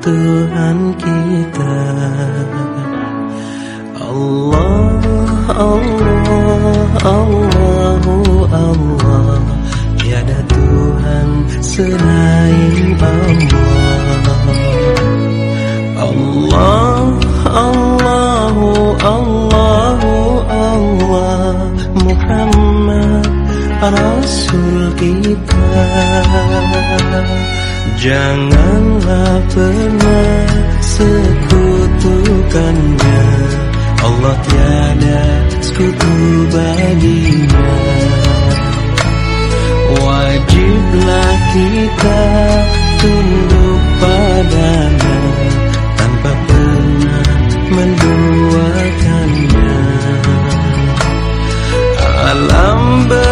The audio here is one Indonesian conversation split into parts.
Tuhan kita. Allah, Allah, Allahu Allah Tiada Tuhan selain Allah. Allah, Allahu, Allahu, Allah Muhammad Rasul kita. Janganlah pernah sekutukannya. Allah tiada sekutu baginya. Wajiblah kita tunduk padanya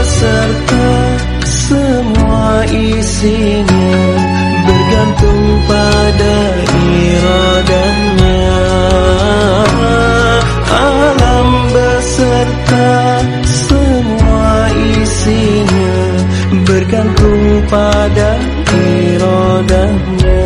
beserta semua isinya Bergantung pada iradahnya. Alam beserta semua isinya Bergantung pada iradahnya